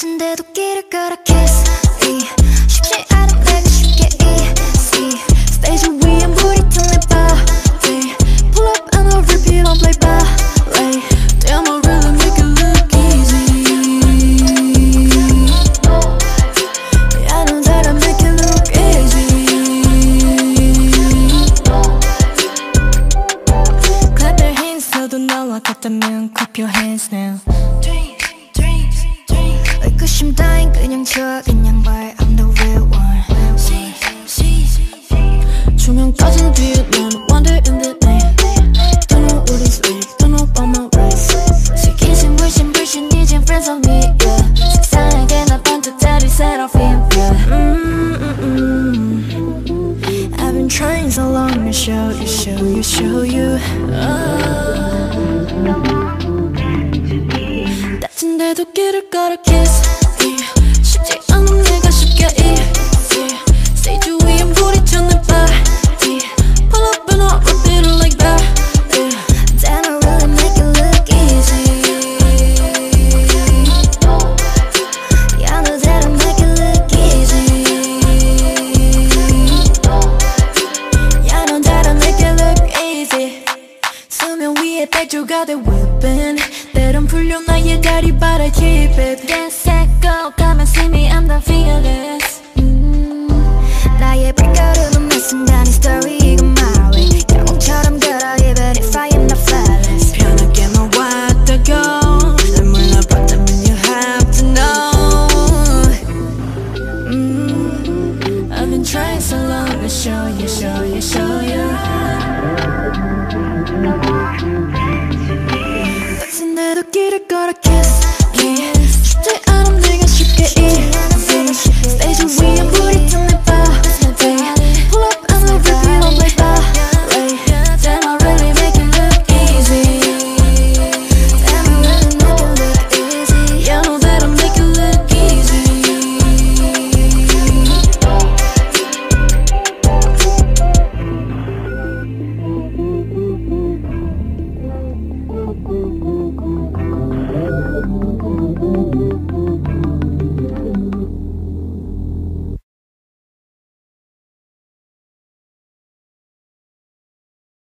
같은데도 길을 걸어 kiss E 쉽지 않은 내가 쉽게 easy. E Stage 위에 물이 튀는 body Pull up and I'll repeat on play ballet. Damn I really make it look easy I know that I make it look easy Clap your hands 서도 너와 같다면 Clap your hands now. 의구심 따윈 그냥 쳐 그냥 말 I'm the real one 조명 꺼진 뒤에 난 wander in the night Don't know what is right Don't know about my rights 슬기신 물씬 불신 이젠 friends of me yeah 세상에게 나 번뜩 자리 seraphim yeah mm, mm, mm. I've been trying so long to show you show you show you oh. 다친데도 길을 걸어 kiss yeah. 쉽지 않은 내가 쉽게 easy 스테이지 위엔 불이 쳤는 body Pull up and up repeat it like that yeah. Then I really make it look easy Yeah, I know that I make it look easy Yeah, I know that I make it look easy 수면 위에 백조가 돼 whipping 때론 풀려 나의 다리 but I keep it Dance and go 가만 see me I'm the fearless 음, 나의 발걸음은 매 순간이 story 이건 my way 영웅처럼 걸어 even if I am not flawless 편하게 너왔다고 날 몰라봤다면 you have to know 음, I've been trying so long to show you show you show you gotta kiss